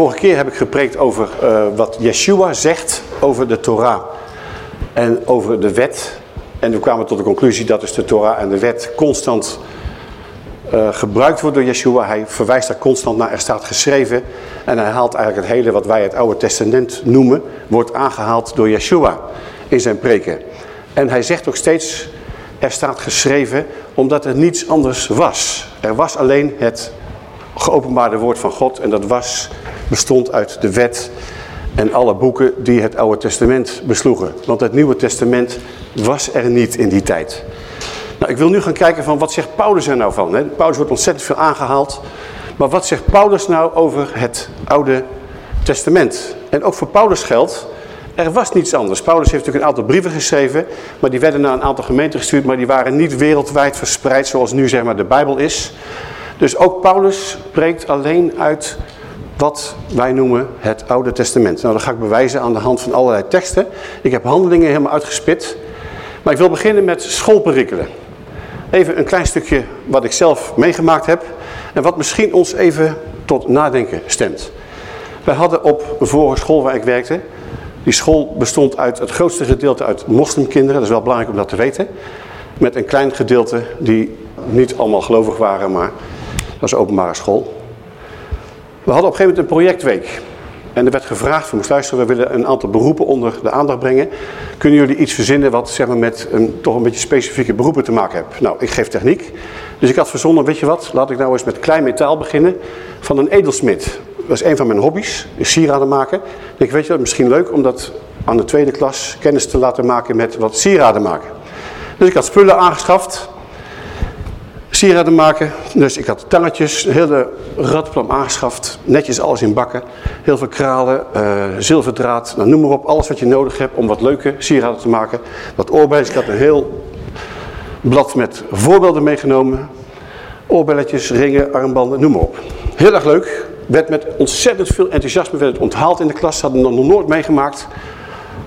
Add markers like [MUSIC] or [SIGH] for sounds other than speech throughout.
Vorige keer heb ik gepreekt over uh, wat Yeshua zegt over de Torah en over de wet. En we kwamen tot de conclusie dat dus de Torah en de wet constant uh, gebruikt wordt door Yeshua. Hij verwijst daar constant naar, er staat geschreven. En hij haalt eigenlijk het hele wat wij het Oude Testament noemen, wordt aangehaald door Yeshua in zijn preken. En hij zegt ook steeds, er staat geschreven, omdat er niets anders was. Er was alleen het geopenbaarde woord van God en dat was, bestond uit de wet en alle boeken die het Oude Testament besloegen. Want het Nieuwe Testament was er niet in die tijd. Nou, ik wil nu gaan kijken van wat zegt Paulus er nou van. Hè? Paulus wordt ontzettend veel aangehaald. Maar wat zegt Paulus nou over het Oude Testament? En ook voor Paulus geldt, er was niets anders. Paulus heeft natuurlijk een aantal brieven geschreven, maar die werden naar een aantal gemeenten gestuurd, maar die waren niet wereldwijd verspreid zoals nu zeg maar de Bijbel is. Dus ook Paulus spreekt alleen uit wat wij noemen het Oude Testament. Nou, dat ga ik bewijzen aan de hand van allerlei teksten. Ik heb handelingen helemaal uitgespit. Maar ik wil beginnen met schoolperikelen. Even een klein stukje wat ik zelf meegemaakt heb. En wat misschien ons even tot nadenken stemt. Wij hadden op een vorige school waar ik werkte. Die school bestond uit het grootste gedeelte uit moslimkinderen. Dat is wel belangrijk om dat te weten. Met een klein gedeelte die niet allemaal gelovig waren, maar dat was een openbare school. We hadden op een gegeven moment een projectweek. En er werd gevraagd, van luisteren, we willen een aantal beroepen onder de aandacht brengen. Kunnen jullie iets verzinnen wat zeg maar, met een, toch een beetje specifieke beroepen te maken heeft? Nou, ik geef techniek. Dus ik had verzonnen, weet je wat, laat ik nou eens met klein metaal beginnen van een edelsmid. Dat is een van mijn hobby's, sieraden maken. Ik denk, weet je wat, misschien leuk om dat aan de tweede klas kennis te laten maken met wat sieraden maken. Dus ik had spullen aangeschaft sieraden maken. Dus ik had tangetjes, een hele radplan aangeschaft. Netjes alles in bakken. Heel veel kralen, uh, zilverdraad, nou, noem maar op. Alles wat je nodig hebt om wat leuke sieraden te maken. Wat oorbelletjes. Ik had een heel blad met voorbeelden meegenomen. Oorbelletjes, ringen, armbanden, noem maar op. Heel erg leuk. Werd met ontzettend veel enthousiasme werd het onthaald in de klas. Hadden we nog nooit meegemaakt.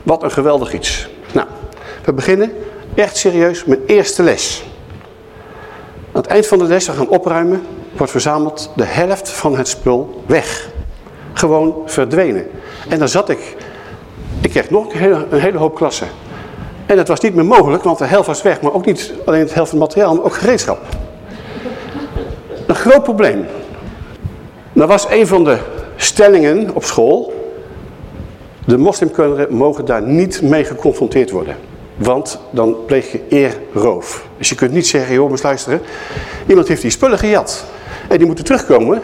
Wat een geweldig iets. Nou, we beginnen echt serieus met eerste les. Aan het eind van de les, we gaan opruimen, wordt verzameld de helft van het spul weg. Gewoon verdwenen. En dan zat ik, ik kreeg nog een hele, hoop klassen. En het was niet meer mogelijk, want de helft was weg, maar ook niet alleen het helft van het materiaal, maar ook gereedschap. Een groot probleem. Dat was een van de stellingen op school. De moslimkinderen mogen daar niet mee geconfronteerd worden. Want dan pleeg je eerroof. Dus je kunt niet zeggen, joh, moet luisteren. Iemand heeft die spullen gejat. En die moeten terugkomen.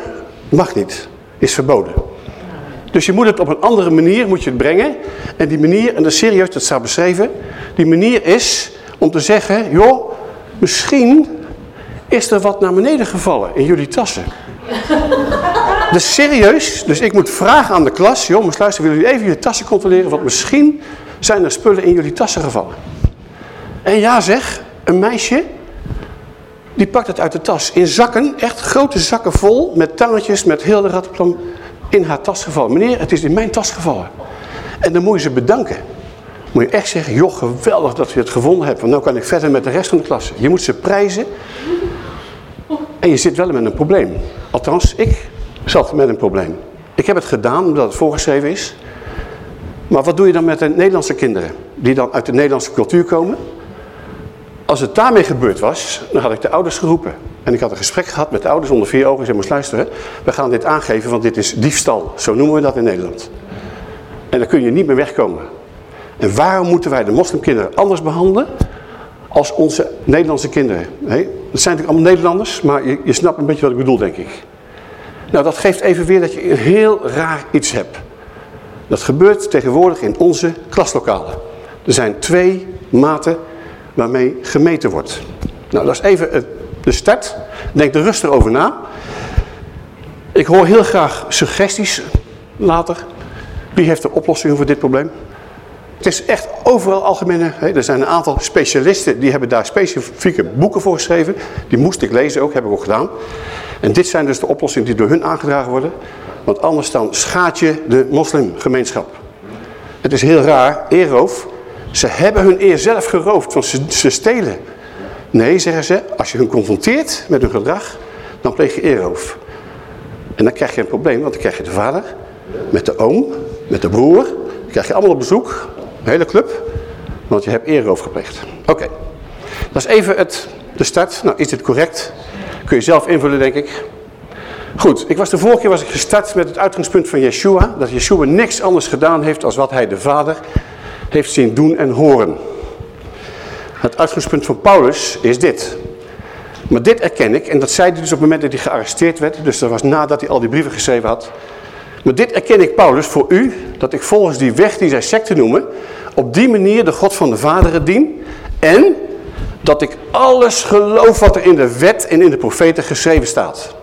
Mag niet. Is verboden. Dus je moet het op een andere manier moet je het brengen. En die manier, en dat is serieus, dat staat beschreven. Die manier is om te zeggen, joh, misschien is er wat naar beneden gevallen in jullie tassen. [LAUGHS] dus serieus, dus ik moet vragen aan de klas, joh, moet luisteren, willen jullie even je tassen controleren? Want misschien zijn er spullen in jullie tassen gevallen. En ja zeg, een meisje, die pakt het uit de tas. In zakken, echt grote zakken vol, met tangetjes, met heel de ratplan in haar tas gevallen. Meneer, het is in mijn tas gevallen. En dan moet je ze bedanken. Moet je echt zeggen, joh, geweldig dat je het gevonden hebt. Want nu kan ik verder met de rest van de klas. Je moet ze prijzen. En je zit wel met een probleem. Althans, ik zat met een probleem. Ik heb het gedaan omdat het voorgeschreven is. Maar wat doe je dan met de Nederlandse kinderen? Die dan uit de Nederlandse cultuur komen? Als het daarmee gebeurd was, dan had ik de ouders geroepen. En ik had een gesprek gehad met de ouders onder vier ogen. Ze moest luisteren. We gaan dit aangeven, want dit is diefstal. Zo noemen we dat in Nederland. En dan kun je niet meer wegkomen. En waarom moeten wij de moslimkinderen anders behandelen als onze Nederlandse kinderen? Nee, het zijn natuurlijk allemaal Nederlanders, maar je, je snapt een beetje wat ik bedoel, denk ik. Nou, dat geeft even weer dat je een heel raar iets hebt. Dat gebeurt tegenwoordig in onze klaslokalen. Er zijn twee maten waarmee gemeten wordt. Nou, dat is even de start. Denk er rustig over na. Ik hoor heel graag suggesties later. Wie heeft de oplossing voor dit probleem? Het is echt overal algemene. Er zijn een aantal specialisten die hebben daar specifieke boeken voor geschreven. Die moest ik lezen ook, heb ik ook gedaan. En dit zijn dus de oplossingen die door hun aangedragen worden. Want anders dan schaadt je de moslimgemeenschap. Het is heel raar, eerroof. Ze hebben hun eer zelf geroofd, want ze, stelen. Nee, zeggen ze, als je hun confronteert met hun gedrag, dan pleeg je eerroof. En dan krijg je een probleem, want dan krijg je de vader met de oom, met de broer. Die krijg je allemaal op bezoek, de hele club. Want je hebt eerroof gepleegd. Oké, dat is even het, de start. Nou, is dit correct? Kun je zelf invullen, denk ik. Goed, ik was de vorige keer was ik gestart met het uitgangspunt van Yeshua. Dat Yeshua niks anders gedaan heeft als wat hij de Vader heeft zien doen en horen. Het uitgangspunt van Paulus is dit. Maar dit erken ik, en dat zei hij dus op het moment dat hij gearresteerd werd. Dus dat was nadat hij al die brieven geschreven had. Maar dit erken ik, Paulus, voor u, dat ik volgens die weg die zij secte noemen, op die manier de God van de Vaderen dien. En dat ik alles geloof wat er in de wet en in de profeten geschreven staat.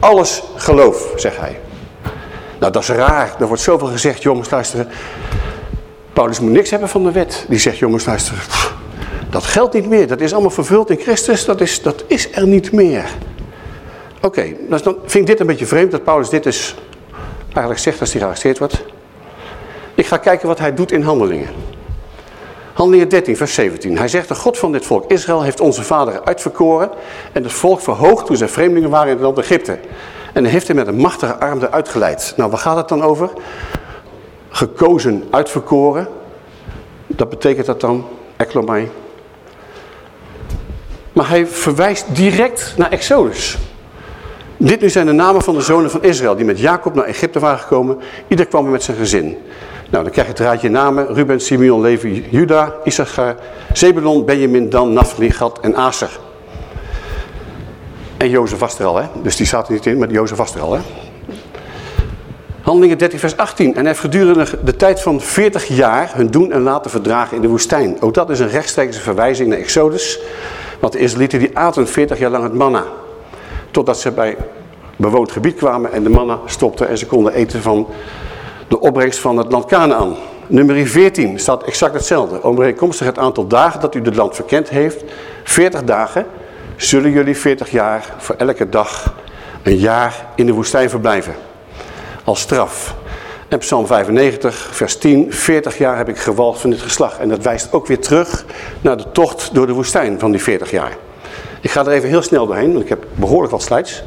Alles geloof, zegt hij. Nou, dat is raar. Er wordt zoveel gezegd, jongens, luisteren. Paulus moet niks hebben van de wet. Die zegt, jongens, luisteren. Dat geldt niet meer. Dat is allemaal vervuld in Christus. Dat is, dat is er niet meer. Oké, dus dan vind ik dit een beetje vreemd dat Paulus dit is eigenlijk zegt als hij gearresteerd wordt. Ik ga kijken wat hij doet in handelingen. Handelingen 13, vers 17. Hij zegt, de God van dit volk Israël heeft onze vader uitverkoren en het volk verhoogd toen zij vreemdelingen waren in het land Egypte. En hij heeft hem met een machtige arm eruit geleid. Nou, waar gaat het dan over? Gekozen, uitverkoren. Dat betekent dat dan, eklomai. Maar hij verwijst direct naar Exodus. Dit nu zijn de namen van de zonen van Israël die met Jacob naar Egypte waren gekomen. Ieder kwam met zijn gezin. Nou, dan krijg je het raadje namen. Ruben, Simeon, Levi, Juda, Issachar, Zebulon, Benjamin, Dan, Naphtali, Gad en Aser. En Jozef was er al, hè? Dus die staat er niet in, maar Jozef was er al, hè? Handelingen 13 vers 18. En hij heeft gedurende de tijd van 40 jaar hun doen en laten verdragen in de woestijn. Ook dat is een rechtstreekse verwijzing naar Exodus. Want de Israëlieten die aten 40 jaar lang het manna. Totdat ze bij bewoond gebied kwamen en de mannen stopten en ze konden eten van de opbrengst van het land Canaan. Nummer 14 staat exact hetzelfde. Overeenkomstig het aantal dagen dat u het land verkend heeft, 40 dagen, zullen jullie 40 jaar voor elke dag een jaar in de woestijn verblijven. Als straf. En Psalm 95, vers 10, 40 jaar heb ik gewalgd van dit geslacht. En dat wijst ook weer terug naar de tocht door de woestijn van die 40 jaar. Ik ga er even heel snel doorheen, want ik heb behoorlijk wat slides.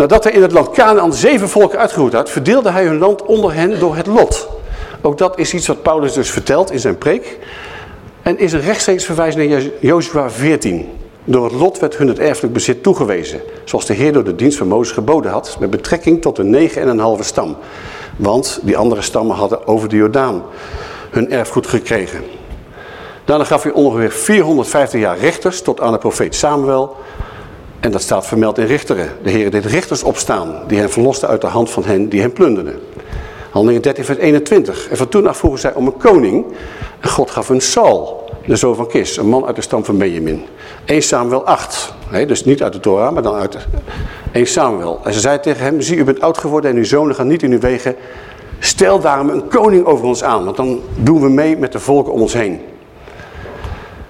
Nadat hij in het land Canaan zeven volken uitgeroeid had, verdeelde hij hun land onder hen door het lot. Ook dat is iets wat Paulus dus vertelt in zijn preek. En is een rechtstreeks verwijzing naar Jozua 14. Door het lot werd hun het erfelijk bezit toegewezen. Zoals de Heer door de dienst van Mozes geboden had. Met betrekking tot de negen en een halve stam. Want die andere stammen hadden over de Jordaan hun erfgoed gekregen. Daarna gaf hij ongeveer 450 jaar rechters tot aan de profeet Samuel. En dat staat vermeld in Richteren. De Heer deed richters opstaan die hen verlosten uit de hand van hen die hen plunderden. Handelingen 13 vers 21. En van toen af vroegen zij om een koning. En God gaf een Saul, de zoon van Kis, een man uit de stam van Benjamin. 1 Samuel 8. Nee, dus niet uit de Torah, maar dan uit 1 Samuel. En ze zei tegen hem, zie u bent oud geworden en uw zonen gaan niet in uw wegen. Stel daarom een koning over ons aan, want dan doen we mee met de volken om ons heen.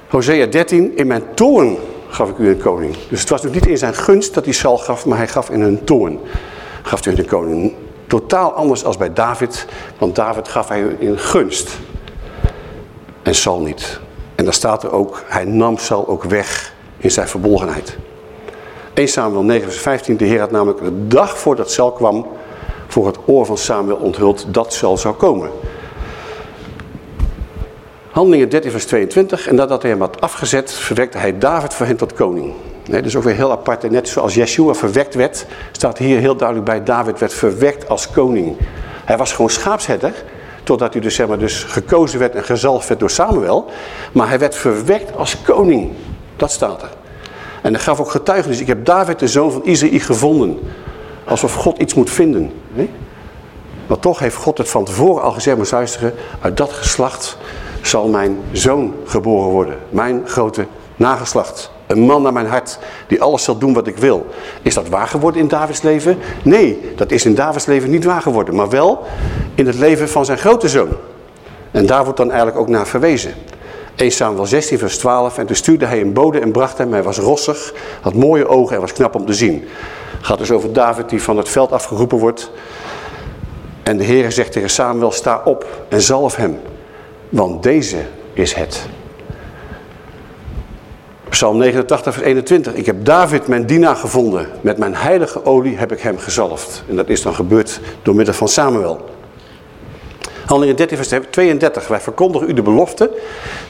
Hosea 13, in mijn toorn gaf ik u een koning. Dus het was nog niet in zijn gunst dat hij Saul gaf, maar hij gaf in hun toorn. Gaf hij een koning. Totaal anders als bij David, want David gaf hij in gunst. En Saul niet. En daar staat er ook, hij nam Saul ook weg in zijn verbolgenheid. 1 Samuel 9 vers 15, de Heer had namelijk de dag voordat Saul kwam, voor het oor van Samuel onthuld dat Saul zou komen. Handelingen 13 vers 22. En nadat hij hem had afgezet, verwekte hij David voor hen tot koning. Nee, dus ook weer heel apart. En net zoals Yeshua verwekt werd, staat hier heel duidelijk bij. David werd verwekt als koning. Hij was gewoon schaapsherder. Totdat hij dus, zeg maar, dus gekozen werd en gezalfd werd door Samuel. Maar hij werd verwekt als koning. Dat staat er. En hij gaf ook getuigenis. Ik heb David, de zoon van Isaïe, gevonden. Alsof God iets moet vinden. Nee? Maar toch heeft God het van tevoren al gezegd, maar uit dat geslacht zal mijn zoon geboren worden. Mijn grote nageslacht. Een man naar mijn hart die alles zal doen wat ik wil. Is dat waar geworden in Davids leven? Nee, dat is in Davids leven niet waar geworden. Maar wel in het leven van zijn grote zoon. En daar wordt dan eigenlijk ook naar verwezen. 1 Samuel 16 vers 12. En toen stuurde hij een bode en bracht hem. Hij was rossig, had mooie ogen en was knap om te zien. Het gaat dus over David die van het veld afgeroepen wordt. En de Heer zegt tegen Samuel, sta op en zalf hem. Want deze is het. Psalm 89 vers 21. Ik heb David mijn dienaar gevonden. Met mijn heilige olie heb ik hem gezalfd. En dat is dan gebeurd door middel van Samuel. Handelingen 13 vers 32. Wij verkondigen u de belofte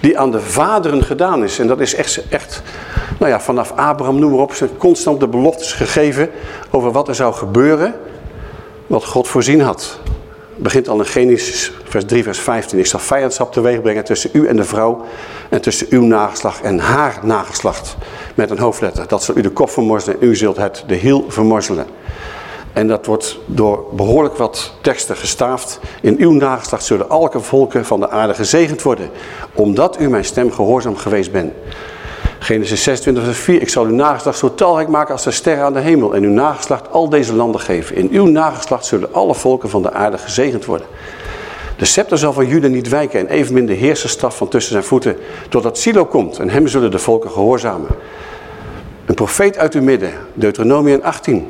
die aan de vaderen gedaan is. En dat is echt, echt nou ja, vanaf Abraham noem maar op. Zijn constant de beloftes gegeven over wat er zou gebeuren. Wat God voorzien had. Begint al in Genesis vers 3 vers 15. Ik zal vijandschap teweeg brengen tussen u en de vrouw. En tussen uw nageslacht en haar nageslacht. Met een hoofdletter. Dat zal u de kop vermorzelen en u zult het de hiel vermorzelen. En dat wordt door behoorlijk wat teksten gestaafd. In uw nageslacht zullen alle volken van de aarde gezegend worden. Omdat u mijn stem gehoorzaam geweest bent. Genesis 26 vers 4. Ik zal uw nageslacht zo talrijk maken als de sterren aan de hemel. En uw nageslacht al deze landen geven. In uw nageslacht zullen alle volken van de aarde gezegend worden. De scepter zal van Juda niet wijken en evenmin de heerserstaf van tussen zijn voeten. Totdat Silo komt en hem zullen de volken gehoorzamen. Een profeet uit uw midden. Deuteronomium 18.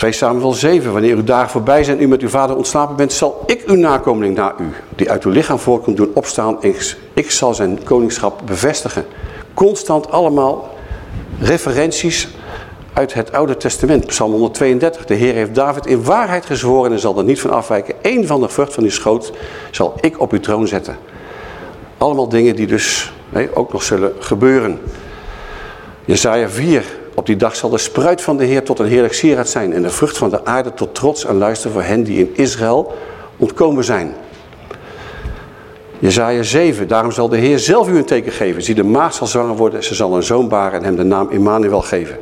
2 Samuel 7. Wanneer uw dagen voorbij zijn en u met uw vader ontslapen bent, zal ik uw nakomeling na u, die uit uw lichaam voorkomt, doen opstaan. Ik, ik zal zijn koningschap bevestigen. Constant allemaal referenties uit het Oude Testament. Psalm 132. De Heer heeft David in waarheid gezworen en zal er niet van afwijken. Eén van de vrucht van uw schoot zal ik op uw troon zetten. Allemaal dingen die dus ook nog zullen gebeuren. Jezaja 4. Op die dag zal de spruit van de Heer tot een heerlijk sieraad zijn. En de vrucht van de aarde tot trots en luister voor hen die in Israël ontkomen zijn. Jezaja 7. Daarom zal de Heer zelf u een teken geven. Zie de maag zal zwanger worden. Ze zal een zoon baren en hem de naam Immanuel geven.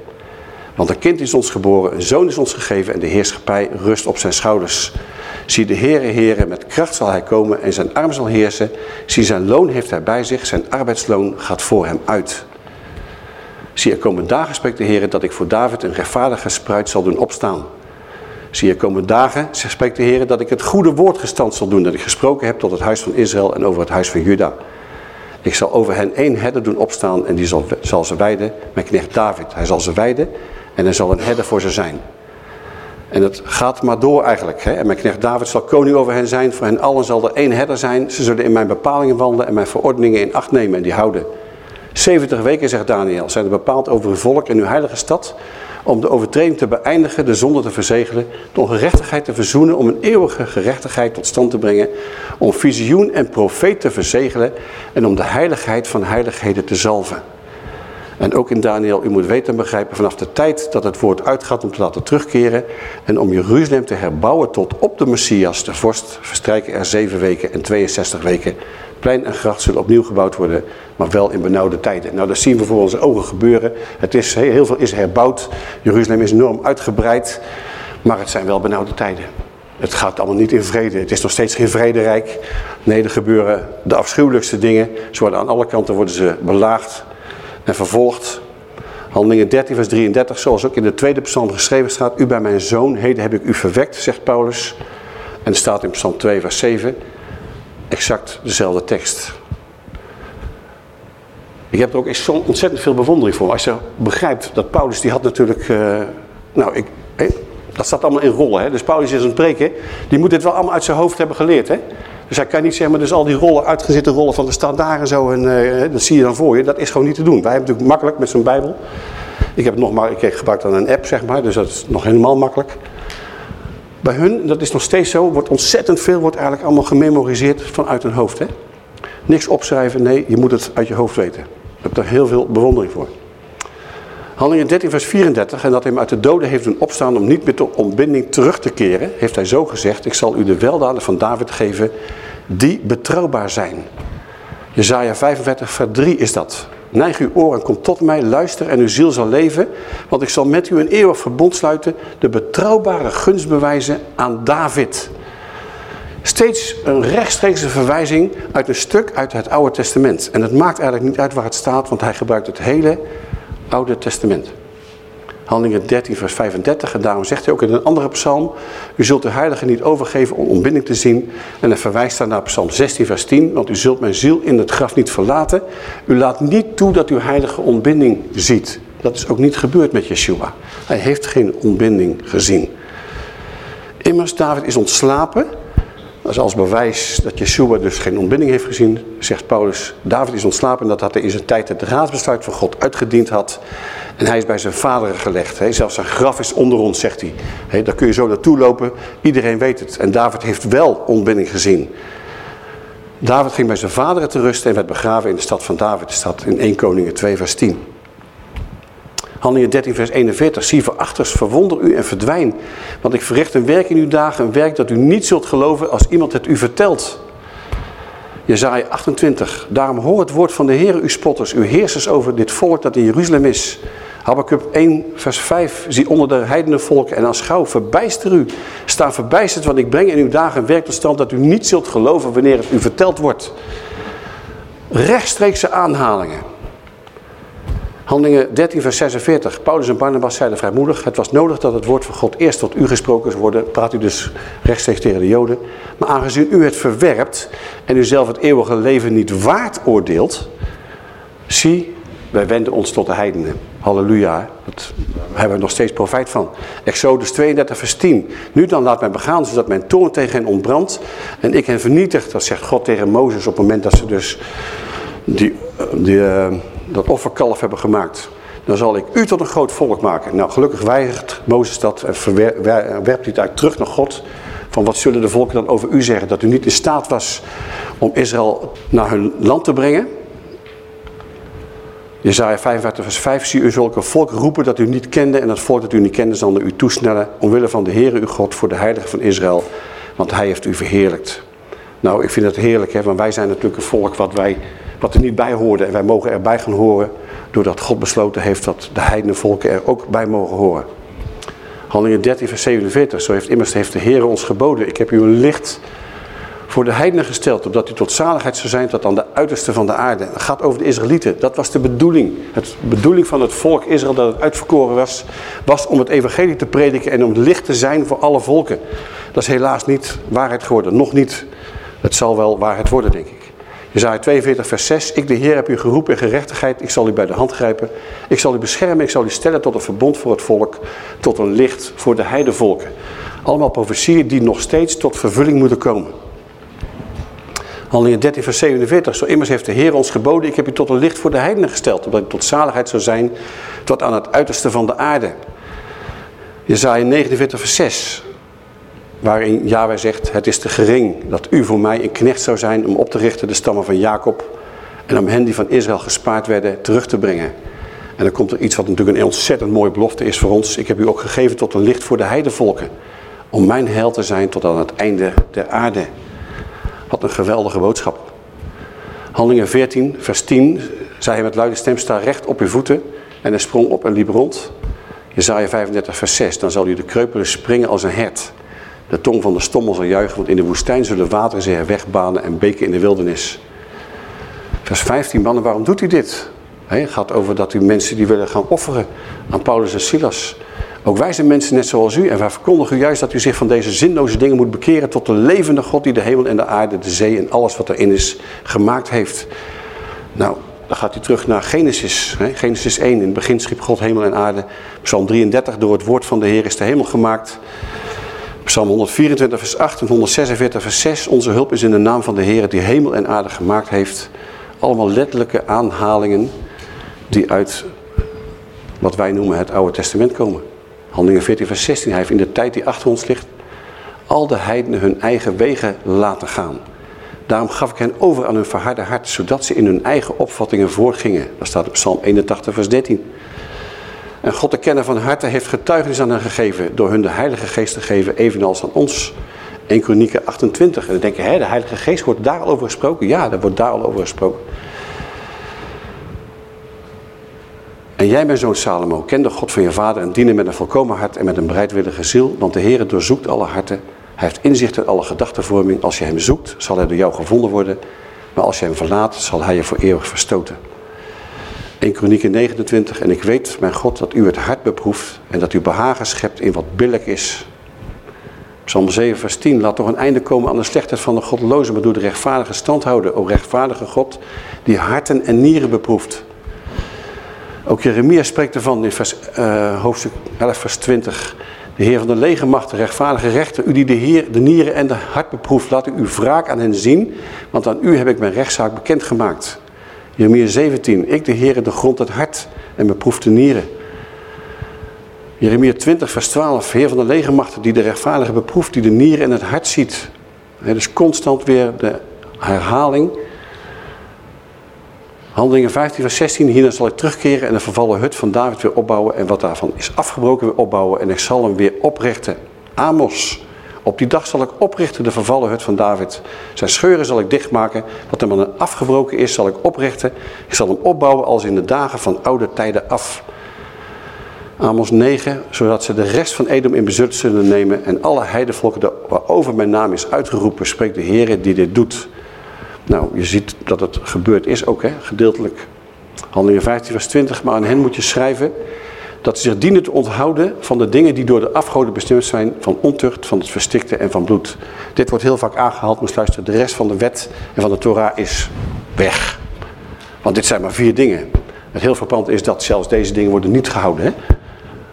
Want een kind is ons geboren, een zoon is ons gegeven en de heerschappij rust op zijn schouders. Zie de Heere, Heere, met kracht zal hij komen en zijn arm zal heersen. Zie zijn loon heeft hij bij zich, zijn arbeidsloon gaat voor hem uit. Zie er komen dagen, spreekt de Heer, dat ik voor David een rechtvaardige spruit zal doen opstaan. Zie er komen dagen, spreekt de Heer, dat ik het goede woord gestand zal doen dat ik gesproken heb tot het huis van Israël en over het huis van Juda. Ik zal over hen één herder doen opstaan en die zal, zal ze wijden, mijn knecht David. Hij zal ze wijden en er zal een herder voor ze zijn. En het gaat maar door eigenlijk. Hè? En mijn knecht David zal koning over hen zijn. Voor hen allen zal er één herder zijn. Ze zullen in mijn bepalingen wandelen en mijn verordeningen in acht nemen en die houden. 70 weken, zegt Daniel, zijn er bepaald over uw volk en uw heilige stad. Om de overtreding te beëindigen, de zonde te verzegelen. De ongerechtigheid te verzoenen. Om een eeuwige gerechtigheid tot stand te brengen. Om visioen en profeet te verzegelen. En om de heiligheid van heiligheden te zalven. En ook in Daniel, u moet weten en begrijpen vanaf de tijd dat het woord uitgaat om te laten terugkeren. En om Jeruzalem te herbouwen tot op de Messias, de vorst, verstrijken er zeven weken en 62 weken. Plein en gracht zullen opnieuw gebouwd worden, maar wel in benauwde tijden. Nou, dat zien we voor onze ogen gebeuren. Het is, heel veel is herbouwd. Jeruzalem is enorm uitgebreid, maar het zijn wel benauwde tijden. Het gaat allemaal niet in vrede. Het is nog steeds geen vrederijk. Nee, er gebeuren de afschuwelijkste dingen. Ze worden aan alle kanten worden ze belaagd en vervolgd. Handelingen 13 vers 33, zoals ook in de tweede psalm geschreven staat. U bij mijn zoon, heden heb ik u verwekt, zegt Paulus. En er staat in psalm 2 vers 7 exact dezelfde tekst. Ik heb er ook ontzettend veel bewondering voor. Als je begrijpt dat Paulus, die had natuurlijk... Uh, nou, ik, dat staat allemaal in rollen. Hè? Dus Paulus is een preker. Die moet dit wel allemaal uit zijn hoofd hebben geleerd. Hè? Dus hij kan niet zeggen, maar dus al die rollen, uitgezette rollen van de standaard en zo. En uh, dat zie je dan voor je. Dat is gewoon niet te doen. Wij hebben natuurlijk makkelijk met zo'n bijbel. Ik heb het nog maar, ik gebruik dan een app zeg maar. Dus dat is nog helemaal makkelijk. Bij hun, dat is nog steeds zo, wordt ontzettend veel wordt eigenlijk allemaal gememoriseerd vanuit hun hoofd. Hè? Niks opschrijven, nee, je moet het uit je hoofd weten. Ik heb daar heel veel bewondering voor. Handelingen 13 vers 34, en dat hij hem uit de doden heeft doen opstaan om niet met de ontbinding terug te keren, heeft hij zo gezegd, ik zal u de weldaden van David geven die betrouwbaar zijn. Jezaja 45 vers 3 is dat. Neig uw oren, kom tot mij, luister en uw ziel zal leven. Want ik zal met u een eeuwig verbond sluiten, de betrouwbare gunst bewijzen aan David. Steeds een rechtstreekse verwijzing uit een stuk uit het Oude Testament. En het maakt eigenlijk niet uit waar het staat, want hij gebruikt het hele Oude Testament. Handelingen 13 vers 35. En daarom zegt hij ook in een andere psalm. U zult de heilige niet overgeven om ontbinding te zien. En hij verwijst daar naar psalm 16 vers 10. Want u zult mijn ziel in het graf niet verlaten. U laat niet toe dat u heilige ontbinding ziet. Dat is ook niet gebeurd met Yeshua. Hij heeft geen ontbinding gezien. Immers, David is ontslapen. Is als bewijs dat Yeshua dus geen ontbinding heeft gezien, zegt Paulus, David is ontslapen nadat hij in zijn tijd het raadsbesluit van God uitgediend had. En hij is bij zijn vader gelegd. He. Zelfs zijn graf is onder ons, zegt hij. Daar kun je zo naartoe lopen, iedereen weet het. En David heeft wel ontbinding gezien. David ging bij zijn vader te rusten en werd begraven in de stad van David, de stad in 1 Koningen 2 vers 10. Handelingen 13 vers 41. Zie verachters, verwonder u en verdwijn. Want ik verricht een werk in uw dagen, een werk dat u niet zult geloven als iemand het u vertelt. Jezaja 28. Daarom hoor het woord van de Heer, uw spotters, uw heersers over dit volk dat in Jeruzalem is. Habakkuk 1 vers 5. Zie onder de heidende volken en aanschouw, verbijster u. Sta verbijsterd, want ik breng in uw dagen een werk tot stand dat u niet zult geloven wanneer het u verteld wordt. Rechtstreekse aanhalingen. Handelingen 13 vers 46. Paulus en Barnabas zeiden vrijmoedig. Het was nodig dat het woord van God eerst tot u gesproken zou worden. Praat u dus rechtstreeks tegen de joden. Maar aangezien u het verwerpt en u zelf het eeuwige leven niet waard oordeelt. Zie, wij wenden ons tot de heidenen. Halleluja, daar hebben we nog steeds profijt van. Exodus 32 vers 10. Nu dan laat mij begaan zodat mijn toorn tegen hen ontbrandt. En ik hen vernietig. Dat zegt God tegen Mozes op het moment dat ze dus die... die uh, dat offerkalf hebben gemaakt. Dan zal ik u tot een groot volk maken. Nou, gelukkig weigert Mozes dat en werpt hij daar terug naar God. Van wat zullen de volken dan over u zeggen? Dat u niet in staat was om Israël naar hun land te brengen. Jezaja 55 vers 5. Zie u zulke volk roepen dat u niet kende. En dat volk dat u niet kende zal naar u toesnellen. Omwille van de Heere uw God voor de heilige van Israël. Want hij heeft u verheerlijkt. Nou, ik vind het heerlijk, hè, want wij zijn natuurlijk een volk wat wij wat er niet bij hoorde. En wij mogen erbij gaan horen doordat God besloten heeft dat de heidene volken er ook bij mogen horen. Handelingen 13 vers 47. Zo heeft immers heeft de Heer ons geboden. Ik heb u een licht voor de heidenen gesteld. Opdat u tot zaligheid zou zijn tot aan de uiterste van de aarde. Het gaat over de Israëlieten. Dat was de bedoeling. Het bedoeling van het volk Israël dat het uitverkoren was. Was om het evangelie te prediken en om licht te zijn voor alle volken. Dat is helaas niet waarheid geworden. Nog niet. Het zal wel waarheid worden denk ik. Jezaja 42 vers 6. Ik de Heer heb u geroepen in gerechtigheid. Ik zal u bij de hand grijpen. Ik zal u beschermen. Ik zal u stellen tot een verbond voor het volk. Tot een licht voor de heidevolken. Allemaal profetieën die nog steeds tot vervulling moeten komen. Handelingen 13 vers 47. Zo immers heeft de Heer ons geboden. Ik heb u tot een licht voor de heidenen gesteld. Opdat u tot zaligheid zou zijn. Tot aan het uiterste van de aarde. Jezaja 49 vers 6 waarin Yahweh zegt, het is te gering dat u voor mij een knecht zou zijn om op te richten de stammen van Jacob en om hen die van Israël gespaard werden terug te brengen. En dan komt er iets wat natuurlijk een ontzettend mooie belofte is voor ons. Ik heb u ook gegeven tot een licht voor de heidevolken, om mijn heil te zijn tot aan het einde der aarde. Wat een geweldige boodschap. Handelingen 14, vers 10, zei hij met luide stem, sta recht op uw voeten. En hij sprong op en liep rond. Jezaja 35, vers 6, dan zal u de kreupelen springen als een hert. De tong van de stommel zal juichen, want in de woestijn zullen wateren zich wegbanen en beken in de wildernis. Vers 15, mannen, waarom doet u dit? het gaat over dat u mensen die willen gaan offeren aan Paulus en Silas. Ook wij zijn mensen net zoals u en wij verkondigen u juist dat u zich van deze zinloze dingen moet bekeren tot de levende God die de hemel en de aarde, de zee en alles wat erin is gemaakt heeft. Nou, dan gaat hij terug naar Genesis. Genesis 1, in het begin schiep God hemel en aarde. Psalm 33, door het woord van de Heer is de hemel gemaakt. Psalm 124 vers 8 en 146 vers 6. Onze hulp is in de naam van de Heer die hemel en aarde gemaakt heeft. Allemaal letterlijke aanhalingen die uit wat wij noemen het Oude Testament komen. Handelingen 14 vers 16. Hij heeft in de tijd die achter ons ligt al de heidenen hun eigen wegen laten gaan. Daarom gaf ik hen over aan hun verharde hart, zodat ze in hun eigen opvattingen voortgingen. Dat staat op Psalm 81 vers 13. En God te kennen van harte heeft getuigenis aan hen gegeven door hun de Heilige Geest te geven, evenals aan ons. 1 Kronieken 28. En dan denk je, hè, de Heilige Geest wordt daar al over gesproken? Ja, daar wordt daar al over gesproken. En jij, mijn zoon Salomo, ken de God van je vader en dienen met een volkomen hart en met een bereidwillige ziel, want de Heer doorzoekt alle harten. Hij heeft inzicht in alle gedachtenvorming. Als je hem zoekt, zal hij door jou gevonden worden. Maar als je hem verlaat, zal hij je voor eeuwig verstoten. 1 Kronieken 29. En ik weet, mijn God, dat u het hart beproeft en dat u behagen schept in wat billig is. Psalm 7 vers 10. Laat toch een einde komen aan de slechtheid van de goddeloze, maar doe de rechtvaardige stand houden. O rechtvaardige God, die harten en nieren beproeft. Ook Jeremia spreekt ervan in vers, uh, hoofdstuk 11 vers 20. De Heer van de legermacht, de rechtvaardige rechter, u die de Heer, de nieren en de hart beproeft, laat u uw wraak aan hen zien, want aan u heb ik mijn rechtszaak bekendgemaakt. Jeremia 17, ik de Heer de grond het hart en beproef de nieren. Jeremia 20 vers 12, Heer van de legermachten die de rechtvaardige beproeft, die de nieren en het hart ziet. He, dus constant weer de herhaling. Handelingen 15 vers 16, hierna zal ik terugkeren en de vervallen hut van David weer opbouwen en wat daarvan is afgebroken weer opbouwen en ik zal hem weer oprichten. Amos, op die dag zal ik oprichten de vervallen hut van David. Zijn scheuren zal ik dichtmaken, wat hem afgebroken is zal ik oprichten. Ik zal hem opbouwen als in de dagen van oude tijden af. Amos 9, zodat ze de rest van Edom in bezit zullen nemen en alle heidevolken waarover mijn naam is uitgeroepen, spreekt de Heer die dit doet. Nou, je ziet dat het gebeurd is ook, hè, gedeeltelijk. Handelingen 15 vers 20, maar aan hen moet je schrijven dat ze zich dienen te onthouden van de dingen die door de afgoden bestemd zijn, van ontucht, van het verstikte en van bloed. Dit wordt heel vaak aangehaald, maar luisteren, de rest van de wet en van de Torah is weg. Want dit zijn maar vier dingen. Het heel verpand is dat zelfs deze dingen worden niet gehouden. Hè?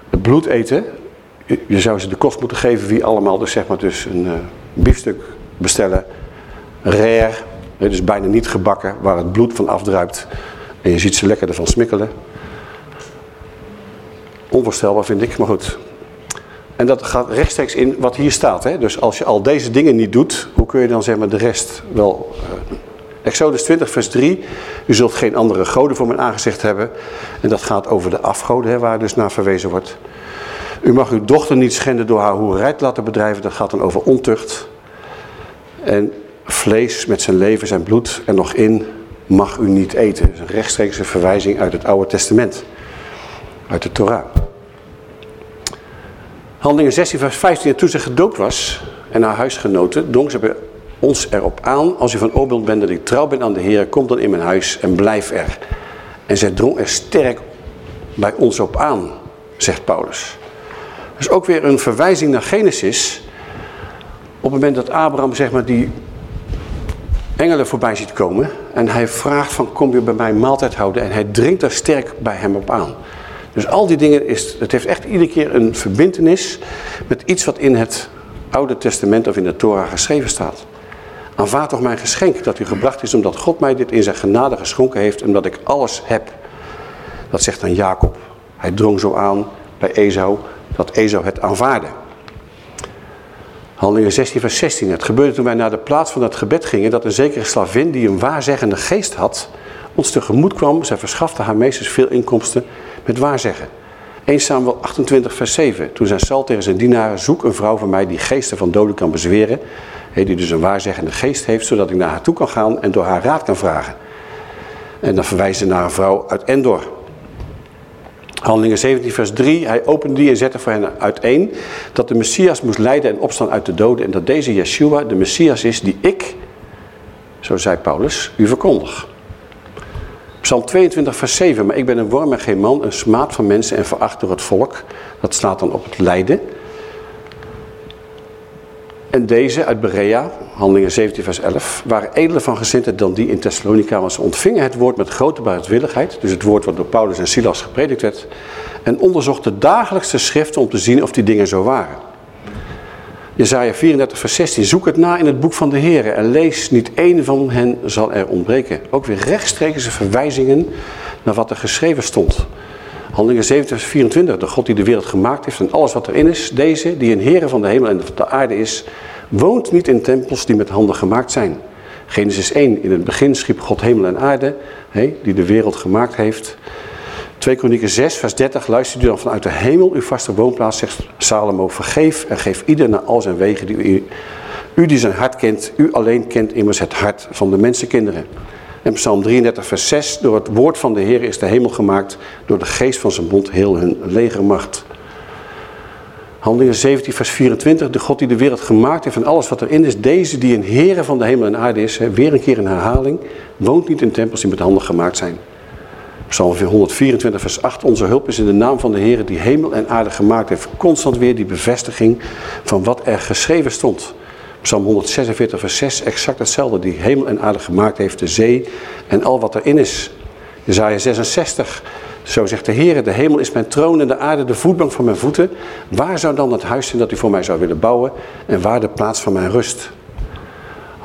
Het bloed eten, je zou ze de kost moeten geven wie allemaal dus zeg maar dus een uh, biefstuk bestellen. Rare, dus bijna niet gebakken, waar het bloed van afdruipt. En je ziet ze lekker ervan smikkelen. Onvoorstelbaar vind ik, maar goed. En dat gaat rechtstreeks in wat hier staat. Hè? Dus als je al deze dingen niet doet, hoe kun je dan zeg maar de rest wel... Uh, Exodus 20 vers 3. U zult geen andere goden voor mijn aangezicht hebben. En dat gaat over de afgoden hè, waar dus naar verwezen wordt. U mag uw dochter niet schenden door haar hoerij te laten bedrijven. Dat gaat dan over ontucht. En vlees met zijn leven, zijn bloed er nog in mag u niet eten. Dat is een rechtstreekse verwijzing uit het Oude Testament. Uit de Torah. Handelingen 16 vers 15. En toen ze gedoopt was en haar huisgenoten, drong ze ons erop aan. Als u van oordeel bent dat ik trouw ben aan de Heer, kom dan in mijn huis en blijf er. En zij drong er sterk bij ons op aan, zegt Paulus. Dus ook weer een verwijzing naar Genesis. Op het moment dat Abraham zeg maar, die engelen voorbij ziet komen. En hij vraagt van kom je bij mij maaltijd houden. En hij dringt daar sterk bij hem op aan. Dus al die dingen, is, het heeft echt iedere keer een verbindenis met iets wat in het Oude Testament of in de Torah geschreven staat. Aanvaard toch mijn geschenk dat u gebracht is omdat God mij dit in zijn genade geschonken heeft en dat ik alles heb. Dat zegt dan Jacob. Hij drong zo aan bij Esau dat Esau het aanvaarde. Handelingen 16 vers 16. Het gebeurde toen wij naar de plaats van het gebed gingen dat een zekere slavin die een waarzeggende geest had ons tegemoet kwam. Zij verschafte haar meesters veel inkomsten met waarzeggen. 1 Samuel 28 vers 7. Toen zei Sal tegen zijn dienaren, zoek een vrouw van mij die geesten van doden kan bezweren. Die dus een waarzeggende geest heeft, zodat ik naar haar toe kan gaan en door haar raad kan vragen. En dan verwijzen naar een vrouw uit Endor. Handelingen 17 vers 3. Hij opende die en zette voor hen uiteen dat de Messias moest lijden en opstaan uit de doden. En dat deze Yeshua de Messias is die ik, zo zei Paulus, u verkondig. Psalm 22 vers 7. Maar ik ben een worm en geen man, een smaad van mensen en veracht door het volk. Dat slaat dan op het lijden. En deze uit Berea, handelingen 17 vers 11, waren edelen van gezindheid dan die in Thessalonica, want ze ontvingen het woord met grote bereidwilligheid, dus het woord wat door Paulus en Silas gepredikt werd, en onderzochten dagelijks de schriften om te zien of die dingen zo waren. Jezaja 34 vers 16, zoek het na in het boek van de Heer en lees, niet één van hen zal er ontbreken. Ook weer rechtstreekse verwijzingen naar wat er geschreven stond. Handelingen 17 vers 24, de God die de wereld gemaakt heeft en alles wat erin is, deze die een Heer van de hemel en de aarde is, woont niet in tempels die met handen gemaakt zijn. Genesis 1, in het begin schiep God hemel en aarde, die de wereld gemaakt heeft. 2 Kronieken 6, vers 30, luistert u dan vanuit de hemel uw vaste woonplaats, zegt Salomo, vergeef en geef ieder naar al zijn wegen die u, u die zijn hart kent, u alleen kent immers het hart van de mensenkinderen. En Psalm 33 vers 6, door het woord van de Heer is de hemel gemaakt, door de geest van zijn mond heel hun legermacht. Handelingen 17 vers 24, de God die de wereld gemaakt heeft en alles wat erin is, deze die een Heere van de hemel en aarde is, weer een keer in herhaling, woont niet in tempels die met handen gemaakt zijn. Psalm 124 vers 8, onze hulp is in de naam van de Heer die hemel en aarde gemaakt heeft. Constant weer die bevestiging van wat er geschreven stond. Psalm 146 vers 6, exact hetzelfde. Die hemel en aarde gemaakt heeft, de zee en al wat erin is. Jezaja 66, Zo zegt de Heer, de hemel is mijn troon en de aarde de voetbank van mijn voeten. Waar zou dan het huis zijn dat u voor mij zou willen bouwen en waar de plaats van mijn rust?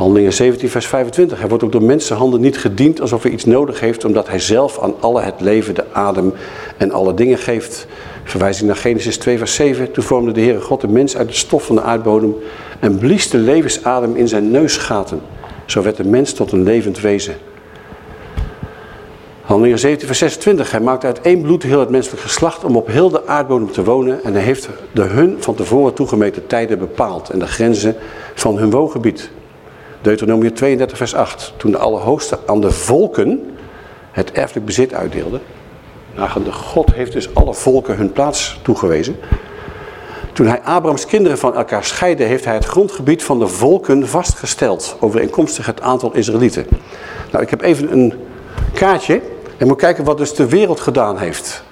Handelingen 17 vers 25. Hij wordt ook door mensenhanden niet gediend alsof hij iets nodig heeft omdat hij zelf aan alle het leven, de adem en alle dingen geeft. Verwijzing naar Genesis 2 vers 7. Toen vormde de Heere God de mens uit het stof van de aardbodem en blies de levensadem in zijn neusgaten. Zo werd de mens tot een levend wezen. Handelingen 17 vers 26. Hij maakte uit één bloed heel het menselijk geslacht om op heel de aardbodem te wonen. En hij heeft de hun van tevoren toegemeten tijden bepaald en de grenzen van hun woongebied. Deuteronomie 32 vers 8. Toen de Allerhoogste aan de volken het erfelijk bezit uitdeelde. De God heeft dus alle volken hun plaats toegewezen. Toen hij Abrahams kinderen van elkaar scheidde, heeft hij het grondgebied van de volken vastgesteld. Overeenkomstig het aantal Israëlieten. Nou, ik heb even een kaartje. En moet kijken wat dus de wereld gedaan heeft.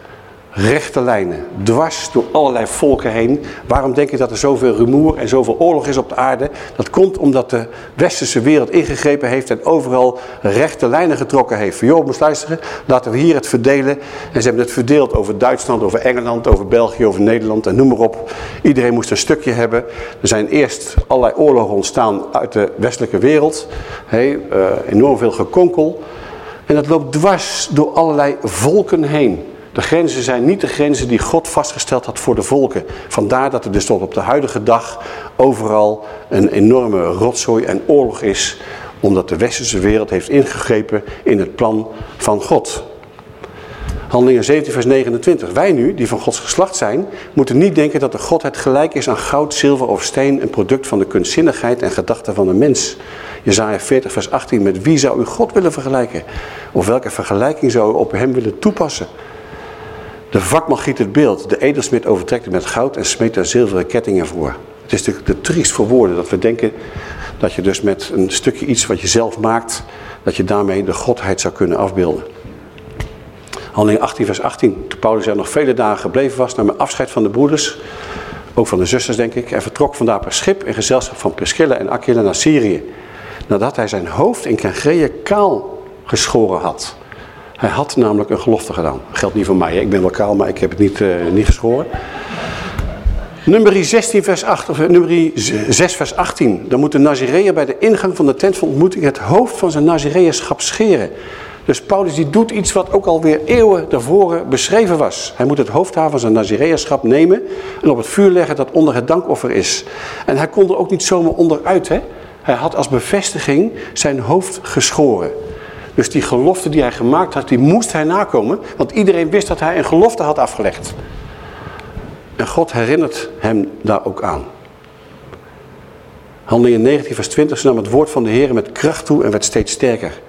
Rechte lijnen, dwars door allerlei volken heen. Waarom denk je dat er zoveel rumoer en zoveel oorlog is op de aarde? Dat komt omdat de westerse wereld ingegrepen heeft en overal rechte lijnen getrokken heeft. Joh, moest luisteren, laten we hier het verdelen. En ze hebben het verdeeld over Duitsland, over Engeland, over België, over Nederland en noem maar op. Iedereen moest een stukje hebben. Er zijn eerst allerlei oorlogen ontstaan uit de westelijke wereld. Uh, enorm veel gekonkel. En dat loopt dwars door allerlei volken heen. De grenzen zijn niet de grenzen die God vastgesteld had voor de volken. Vandaar dat er dus tot op de huidige dag overal een enorme rotzooi en oorlog is. Omdat de westerse wereld heeft ingegrepen in het plan van God. Handelingen 17 vers 29. Wij nu, die van Gods geslacht zijn, moeten niet denken dat de Godheid gelijk is aan goud, zilver of steen, een product van de kunstzinnigheid en gedachten van de mens. Jezaja 40 vers 18. Met wie zou u God willen vergelijken? Of welke vergelijking zou u op hem willen toepassen? De vakman giet het beeld. De edelsmid overtrekt het met goud en smeet er zilveren kettingen voor. Het is natuurlijk te triest voor woorden dat we denken dat je dus met een stukje iets wat je zelf maakt, dat je daarmee de godheid zou kunnen afbeelden. Handeling 18 vers 18. Toen Paulus er nog vele dagen gebleven was, nam afscheid van de broeders, ook van de zusters denk ik, en vertrok vandaar per schip in gezelschap van Priscilla en Aquila naar Syrië nadat hij zijn hoofd in Kengreeën kaal geschoren had. Hij had namelijk een gelofte gedaan. Geldt niet voor mij, ik ben wel kaal, maar ik heb het niet, uh, niet geschoren. Nummer 16 vers 8, of nummer 6 vers 18. Dan moet de Nazireër bij de ingang van de tent van ontmoeting het hoofd van zijn Nazireërschap scheren. Dus Paulus die doet iets wat ook alweer eeuwen daarvoor beschreven was. Hij moet het hoofdhaar van zijn Nazireërschap nemen en op het vuur leggen dat onder het dankoffer is. En hij kon er ook niet zomaar onderuit. Hè? Hij had als bevestiging zijn hoofd geschoren. Dus die gelofte die hij gemaakt had, die moest hij nakomen. Want iedereen wist dat hij een gelofte had afgelegd. En God herinnert hem daar ook aan. Handelingen 19 vers 20, ze nam het woord van de Heer met kracht toe en werd steeds sterker.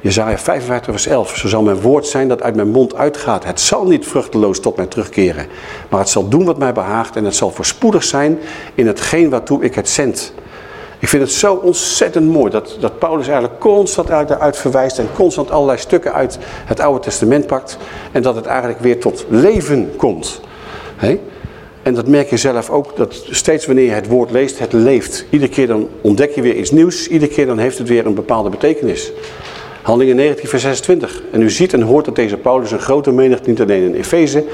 Jezaja 55 vers 11, zo zal mijn woord zijn dat uit mijn mond uitgaat. Het zal niet vruchteloos tot mij terugkeren, maar het zal doen wat mij behaagt en het zal voorspoedig zijn in hetgeen waartoe ik het zend. Ik vind het zo ontzettend mooi dat, dat Paulus eigenlijk constant daaruit verwijst en constant allerlei stukken uit het Oude Testament pakt en dat het eigenlijk weer tot leven komt. En dat merk je zelf ook, dat steeds wanneer je het woord leest, het leeft. Iedere keer dan ontdek je weer iets nieuws, iedere keer dan heeft het weer een bepaalde betekenis. Handelingen 19 vers 26. En u ziet en hoort dat deze Paulus een grote menigte niet alleen in Efeze,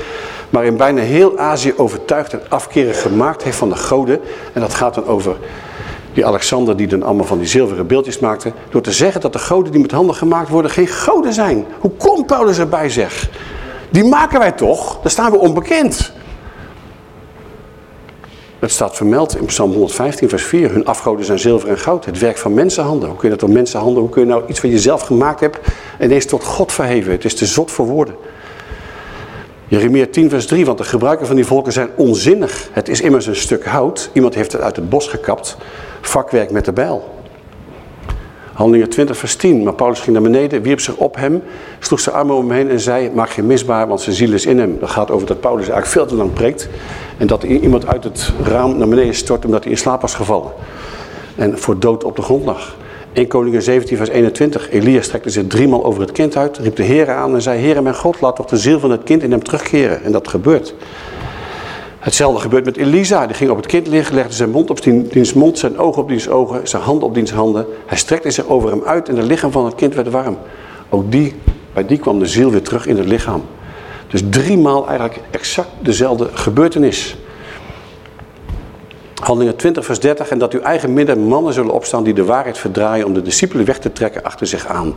maar in bijna heel Azië overtuigd en afkerig gemaakt heeft van de goden. En dat gaat dan over die Alexander die dan allemaal van die zilveren beeldjes maakte, door te zeggen dat de goden die met handen gemaakt worden geen goden zijn. Hoe komt Paulus erbij zeg? Die maken wij toch? Daar staan we onbekend. Het staat vermeld in Psalm 115 vers 4. Hun afgoden zijn zilver en goud. Het werk van mensenhanden. Hoe kun je dat door mensenhanden? Hoe kun je nou iets wat je zelf gemaakt hebt ineens tot God verheven? Het is te zot voor woorden. Jeremia 10 vers 3, want de gebruiken van die volken zijn onzinnig. Het is immers een stuk hout. Iemand heeft het uit het bos gekapt. Vakwerk met de bijl. Handelingen 20 vers 10. Maar Paulus ging naar beneden, wierp zich op hem, sloeg zijn armen om hem heen en zei, maak je misbaar, want zijn ziel is in hem. Dat gaat over dat Paulus eigenlijk veel te lang preekt. En dat iemand uit het raam naar beneden stort omdat hij in slaap was gevallen. En voor dood op de grond lag. 1 Koningin 17 vers 21. Elia strekte zich driemaal over het kind uit, riep de Heer aan en zei, Heere mijn God, laat toch de ziel van het kind in hem terugkeren. En dat gebeurt. Hetzelfde gebeurt met Elisa. Die ging op het kind liggen, legde zijn mond op diens mond, zijn ogen op diens ogen, zijn handen op diens handen. Hij strekte zich over hem uit en de lichaam van het kind werd warm. Ook die, bij die kwam de ziel weer terug in het lichaam. Dus driemaal eigenlijk exact dezelfde gebeurtenis. Handelingen 20 vers 30. En dat uw eigen midden mannen zullen opstaan die de waarheid verdraaien om de discipelen weg te trekken achter zich aan.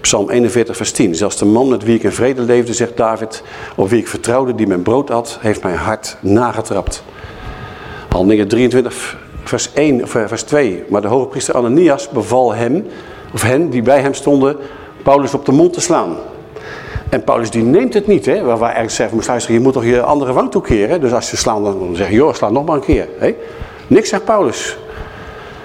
Psalm 41 vers 10. Zelfs de man met wie ik in vrede leefde, zegt David, op wie ik vertrouwde die mijn brood had, heeft mijn hart nagetrapt. Handelingen 23 vers 1 of vers 2. Maar de hoge priester Ananias beval hem, of hen die bij hem stonden, Paulus op de mond te slaan. En Paulus die neemt het niet, hè, waar wij eigenlijk zeggen, moest je moet toch je andere wang toekeren. Dus als je slaan, dan zeg je, joh, sla nog maar een keer. Hè. Niks zegt Paulus.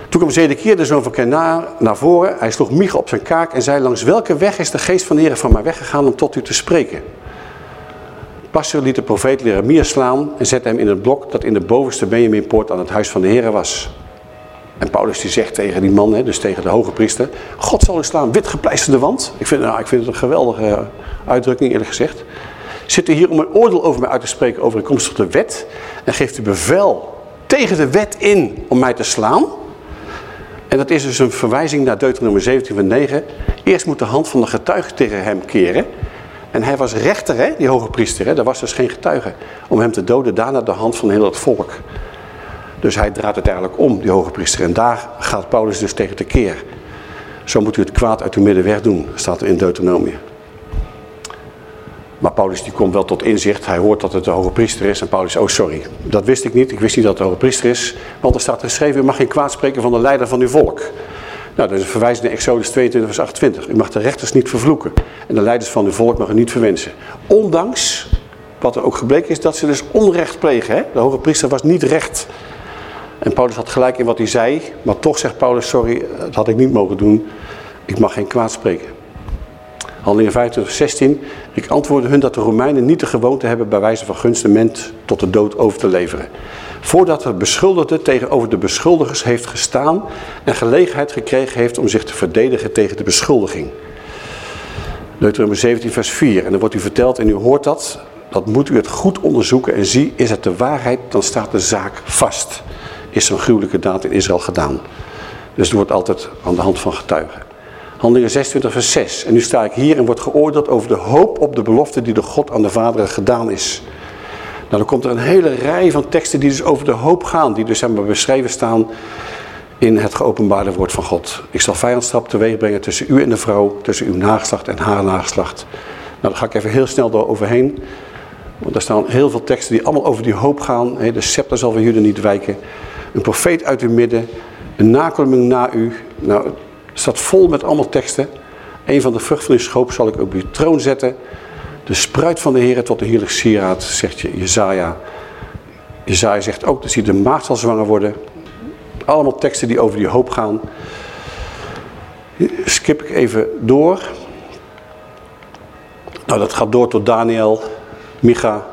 Toen kwam Zedekier, de zoon van Kenaar, naar voren. Hij sloeg Micha op zijn kaak en zei, langs welke weg is de geest van de Heer van mij weggegaan om tot u te spreken? Passer liet de profeet Jeremia slaan en zette hem in het blok dat in de bovenste Benjaminpoort aan het huis van de Heer was. En Paulus die zegt tegen die man, dus tegen de hoge priester, God zal u slaan, wit gepleisterde wand. Ik vind, nou, ik vind het een geweldige uitdrukking eerlijk gezegd. Zit u hier om een oordeel over mij uit te spreken over de komst de wet en geeft u bevel tegen de wet in om mij te slaan? En dat is dus een verwijzing naar Deuteronomie 17 van 9. Eerst moet de hand van de getuige tegen hem keren. En hij was rechter, hè, die hoge priester. Hè? Daar was dus geen getuige. Om hem te doden, daarna de hand van heel het volk. Dus hij draait het eigenlijk om, die hoge priester. En daar gaat Paulus dus tegen te keer. Zo moet u het kwaad uit uw midden wegdoen, staat er in Deuteronomie. Maar Paulus die komt wel tot inzicht. Hij hoort dat het de hoge priester is. En Paulus, oh sorry, dat wist ik niet. Ik wist niet dat het de hoge priester is. Want er staat geschreven, u mag geen kwaad spreken van de leider van uw volk. Nou, dat is een verwijzing naar Exodus 22 vers 28. U mag de rechters niet vervloeken. En de leiders van uw volk mag u niet verwensen. Ondanks, wat er ook gebleken is, dat ze dus onrecht plegen. Hè? De hoge priester was niet recht. En Paulus had gelijk in wat hij zei. Maar toch zegt Paulus, sorry, dat had ik niet mogen doen. Ik mag geen kwaad spreken. Handelingen 25, 16. Ik antwoordde hun dat de Romeinen niet de gewoonte hebben bij wijze van gunst tot de dood over te leveren. Voordat de beschuldigde tegenover de beschuldigers heeft gestaan en gelegenheid gekregen heeft om zich te verdedigen tegen de beschuldiging. Deuteronomie 17 vers 4. En dan wordt u verteld en u hoort dat. Dat moet u het goed onderzoeken en zie, is het de waarheid, dan staat de zaak vast. Is zo'n gruwelijke daad in Israël gedaan. Dus het wordt altijd aan de hand van getuigen. Handelingen 26 vers 6. En nu sta ik hier en wordt geoordeeld over de hoop op de belofte die door God aan de vaderen gedaan is. Nou, dan komt er een hele rij van teksten die dus over de hoop gaan. Die dus hebben beschreven staan in het geopenbaarde woord van God. Ik zal vijandschap teweeg brengen tussen u en de vrouw, tussen uw nageslacht en haar nageslacht. Nou, daar ga ik even heel snel door overheen. Want daar staan heel veel teksten die allemaal over die hoop gaan. De scepter zal van jullie niet wijken. Een profeet uit uw midden. Een nakomeling na u. Nou, het staat vol met allemaal teksten. Een van de vruchten van uw schoop zal ik op uw troon zetten. De spruit van de Heer tot een heerlijk sieraad, zegt je Jezaja. Jezaja zegt ook dat hij de maagd zal zwanger worden. Allemaal teksten die over die hoop gaan. Skip ik even door. Nou, dat gaat door tot Daniel, Micha,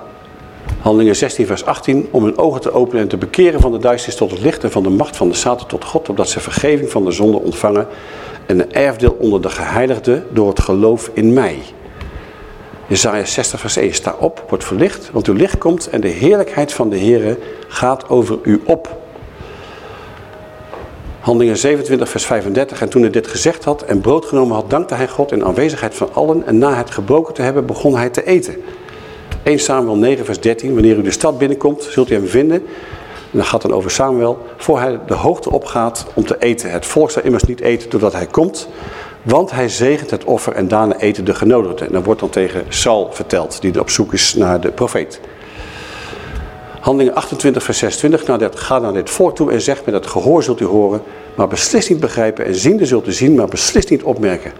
Handelingen 16 vers 18. Om hun ogen te openen en te bekeren van de duisternis tot het licht en van de macht van de Satan tot God. Opdat ze vergeving van de zonde ontvangen en een erfdeel onder de geheiligden door het geloof in mij. Jezaja 60 vers 1. Sta op, wordt verlicht, want uw licht komt en de heerlijkheid van de Heere gaat over u op. Handelingen 27 vers 35. En toen hij dit gezegd had en brood genomen had, dankte hij God in aanwezigheid van allen. En na het gebroken te hebben, begon hij te eten. 1 Samuel 9 vers 13. Wanneer u de stad binnenkomt, zult u hem vinden. En dat gaat dan over Samuel. Voor hij de hoogte opgaat om te eten. Het volk zal immers niet eten doordat hij komt. Want hij zegent het offer en daarna eten de genodigden. En dat wordt dan tegen Saul verteld, die op zoek is naar de profeet. Handelingen 28 vers 26. Nou, dat, ga naar dit volk toe en zeg met het gehoor zult u horen, maar beslist niet begrijpen. En ziende zult u zien, maar beslist niet opmerken.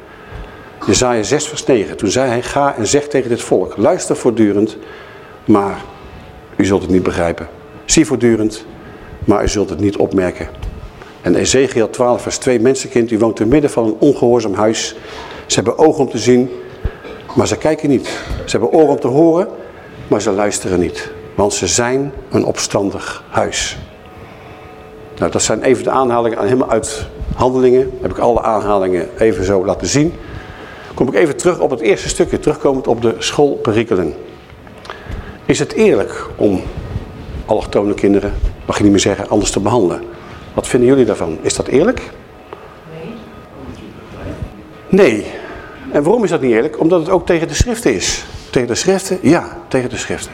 Jezaja 6 vers 9. Toen zei hij, ga en zeg tegen dit volk, luister voortdurend, maar u zult het niet begrijpen. Zie voortdurend, maar u zult het niet opmerken. En Ezekiel 12 vers 2, mensenkind, u woont te midden van een ongehoorzaam huis. Ze hebben ogen om te zien, maar ze kijken niet. Ze hebben oren om te horen, maar ze luisteren niet. Want ze zijn een opstandig huis. Nou, dat zijn even de aanhalingen helemaal uit handelingen. Heb ik alle aanhalingen even zo laten zien. Kom ik even terug op het eerste stukje, terugkomend op de schoolperikelen. Is het eerlijk om allochtone kinderen, mag je niet meer zeggen, anders te behandelen? Wat vinden jullie daarvan? Is dat eerlijk? Nee. Nee. En waarom is dat niet eerlijk? Omdat het ook tegen de schriften is. Tegen de schriften? Ja, tegen de schriften.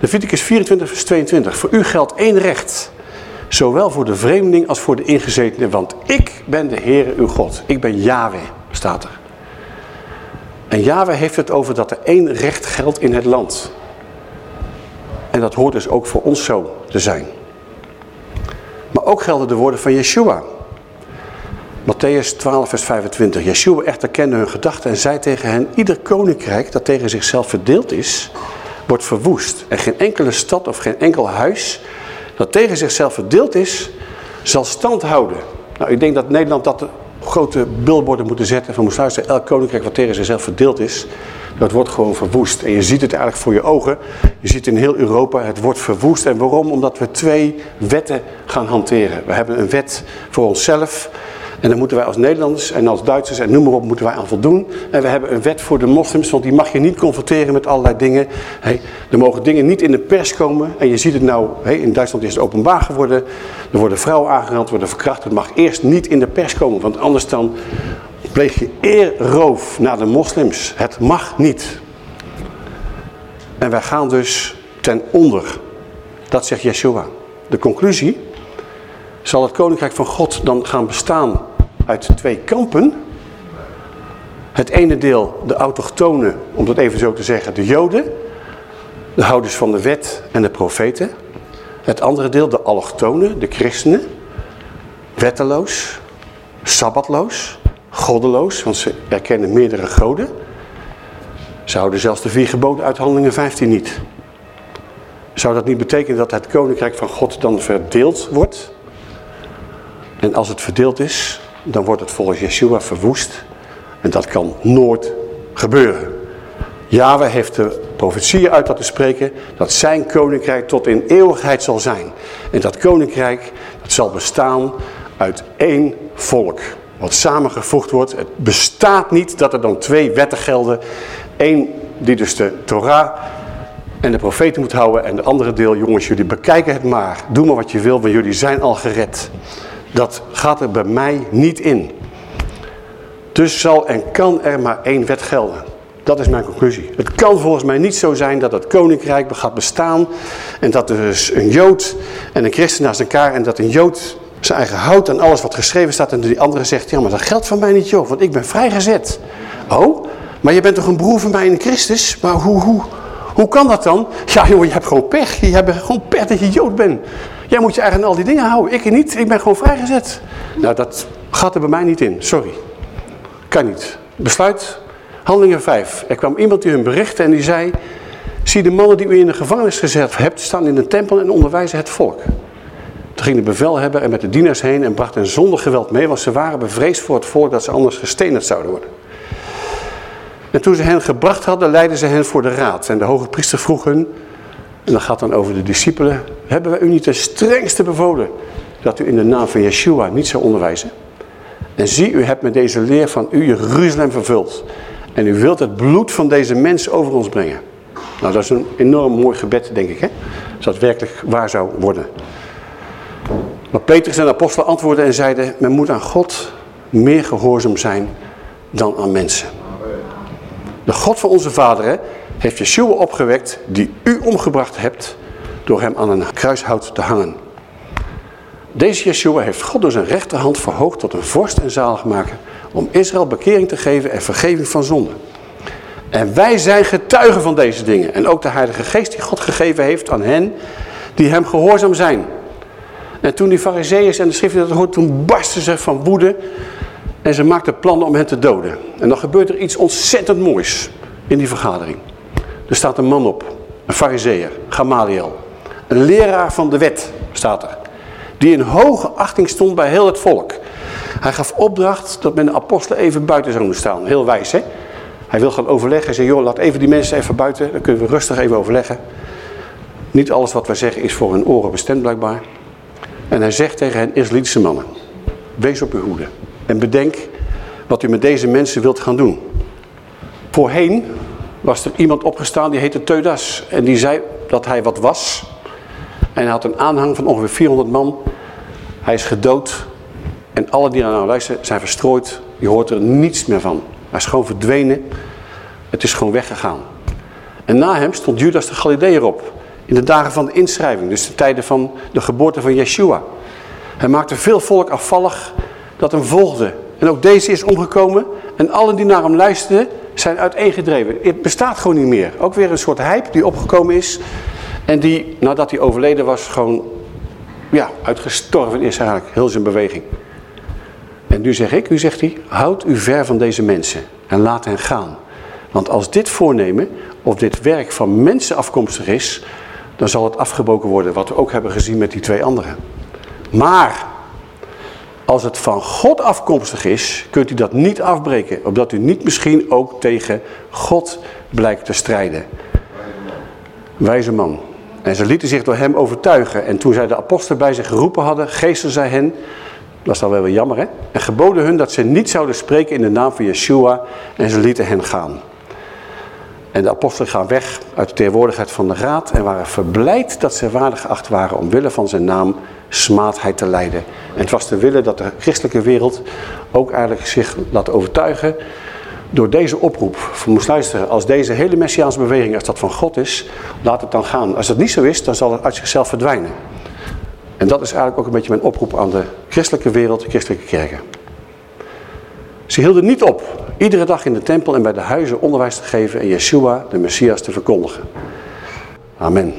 Leviticus 24 vers 22. Voor u geldt één recht. Zowel voor de vreemdeling als voor de ingezetene. Want ik ben de Heere uw God. Ik ben Yahweh, staat er. En Yahweh heeft het over dat er één recht geldt in het land. En dat hoort dus ook voor ons zo te zijn. Maar ook gelden de woorden van Yeshua. Matthäus 12 vers 25. Yeshua echter kende hun gedachten en zei tegen hen... Ieder koninkrijk dat tegen zichzelf verdeeld is, wordt verwoest. En geen enkele stad of geen enkel huis dat tegen zichzelf verdeeld is, zal stand houden. Nou, ik denk dat Nederland dat grote billboarden moeten zetten van moest luisteren. Elk koninkrijk wat tegen zichzelf verdeeld is, dat wordt gewoon verwoest. En je ziet het eigenlijk voor je ogen. Je ziet in heel Europa, het wordt verwoest. En waarom? Omdat we twee wetten gaan hanteren. We hebben een wet voor onszelf en daar moeten wij als Nederlanders en als Duitsers en noem maar op moeten wij aan voldoen. En we hebben een wet voor de moslims, want die mag je niet confronteren met allerlei dingen. Er mogen dingen niet in de pers komen. En je ziet het nou, in Duitsland is het openbaar geworden. Er worden vrouwen aangerand, worden verkracht. Het mag eerst niet in de pers komen, want anders dan pleeg je eerroof naar de moslims. Het mag niet. En wij gaan dus ten onder. Dat zegt Yeshua. De conclusie zal het koninkrijk van God dan gaan bestaan uit twee kampen. Het ene deel, de autochtonen, om dat even zo te zeggen, de joden. De houders van de wet en de profeten. Het andere deel, de allochtonen, de christenen. Wetteloos, sabbatloos, goddeloos, want ze erkennen meerdere goden. Ze houden zelfs de vier geboden uit handelingen 15 niet. Zou dat niet betekenen dat het koninkrijk van God dan verdeeld wordt? En als het verdeeld is, dan wordt het volgens Yeshua verwoest. En dat kan nooit gebeuren. Yahweh heeft de profetieën uit laten spreken dat zijn koninkrijk tot in eeuwigheid zal zijn. En dat koninkrijk dat zal bestaan uit één volk. Wat samengevoegd wordt. Het bestaat niet dat er dan twee wetten gelden. Eén die dus de Torah en de profeten moet houden. En de andere deel, jongens, jullie bekijken het maar. Doe maar wat je wil, want jullie zijn al gered. Dat gaat er bij mij niet in. Dus zal en kan er maar één wet gelden. Dat is mijn conclusie. Het kan volgens mij niet zo zijn dat het koninkrijk gaat bestaan. En dat er dus een jood en een christen naast elkaar. En dat een jood zijn eigen houdt aan alles wat geschreven staat. En die andere zegt, ja maar dat geldt van mij niet joh. Want ik ben vrijgezet. Oh, maar je bent toch een broer van mij in Christus? Maar hoe, hoe, hoe kan dat dan? Ja joh, je hebt gewoon pech. Je hebt gewoon pech dat je jood bent. Jij moet je eigenlijk al die dingen houden. Ik niet. Ik ben gewoon vrijgezet. Nou, dat gaat er bij mij niet in. Sorry. Kan niet. Besluit. Handelingen 5. Er kwam iemand die hun berichtte en die zei... Zie de mannen die u in de gevangenis gezet hebt... staan in de tempel en onderwijzen het volk. Toen ging de bevelhebber er met de dieners heen... en bracht hen zonder geweld mee... want ze waren bevreesd voor het volk... dat ze anders gestenigd zouden worden. En toen ze hen gebracht hadden... leidden ze hen voor de raad. En de hoge priester vroeg hun... En dat gaat dan over de discipelen. Hebben wij u niet de strengste bevolen dat u in de naam van Yeshua niet zou onderwijzen? En zie, u hebt met deze leer van u Jeruzalem vervuld. En u wilt het bloed van deze mensen over ons brengen. Nou, dat is een enorm mooi gebed, denk ik, hè? Dat werkelijk waar zou worden. Maar Petrus en de apostelen antwoordden en zeiden... men moet aan God meer gehoorzaam zijn dan aan mensen. De God van onze vaderen heeft Yeshua opgewekt die u omgebracht hebt door hem aan een kruishout te hangen. Deze Yeshua heeft God door zijn rechterhand verhoogd tot een vorst en zaligmaker om Israël bekering te geven en vergeving van zonde. En wij zijn getuigen van deze dingen. En ook de Heilige Geest die God gegeven heeft aan hen die hem gehoorzaam zijn. En toen die fariseeërs en de schriften dat hoorden, toen barsten ze van woede. En ze maakten plannen om hen te doden. En dan gebeurt er iets ontzettend moois in die vergadering. Er staat een man op, een fariseer, Gamaliel. Een leraar van de wet, staat er. Die in hoge achting stond bij heel het volk. Hij gaf opdracht dat men de apostelen even buiten zouden staan. Heel wijs, hè? Hij wil gaan overleggen. Hij zei, joh, laat even die mensen even buiten. Dan kunnen we rustig even overleggen. Niet alles wat wij zeggen is voor hun oren bestemd blijkbaar. En hij zegt tegen hen, Israëlitische mannen. Wees op uw hoede. En bedenk wat u met deze mensen wilt gaan doen. Voorheen was er iemand opgestaan die heette Teudas. En die zei dat hij wat was. En hij had een aanhang van ongeveer 400 man. Hij is gedood. En alle die naar nou luisteren zijn verstrooid. Je hoort er niets meer van. Hij is gewoon verdwenen. Het is gewoon weggegaan. En na hem stond Judas de Galileër op. In de dagen van de inschrijving, dus de tijden van de geboorte van Yeshua. Hij maakte veel volk afvallig dat hem volgde. En ook deze is omgekomen. En allen die naar hem luisterden zijn uiteengedreven. Het bestaat gewoon niet meer. Ook weer een soort hype die opgekomen is. En die, nadat hij overleden was, gewoon ja, uitgestorven is eigenlijk. Heel zijn beweging. En nu zeg ik, nu zegt hij, houd u ver van deze mensen en laat hen gaan. Want als dit voornemen of dit werk van mensen afkomstig is, dan zal het afgebroken worden, wat we ook hebben gezien met die twee anderen. Maar als het van God afkomstig is, kunt u dat niet afbreken, opdat u niet misschien ook tegen God blijkt te strijden. Wijze man. En ze lieten zich door hem overtuigen. En toen zij de apostelen bij zich geroepen hadden, geesten zij hen dat is dan wel jammer, hè? En geboden hun dat ze niet zouden spreken in de naam van Yeshua. En ze lieten hen gaan. En de apostelen gaan weg uit de tegenwoordigheid van de raad. En waren verblijd dat ze waardig geacht waren omwille van zijn naam smaadheid te leiden. En het was te willen dat de christelijke wereld ook eigenlijk zich laat overtuigen door deze oproep. Voor moest luisteren, als deze hele Messiaanse beweging, als dat van God is, laat het dan gaan. Als dat niet zo is, dan zal het uit zichzelf verdwijnen. En dat is eigenlijk ook een beetje mijn oproep aan de christelijke wereld, de christelijke kerken. Ze hielden niet op iedere dag in de tempel en bij de huizen onderwijs te geven en Yeshua, de Messias, te verkondigen. Amen.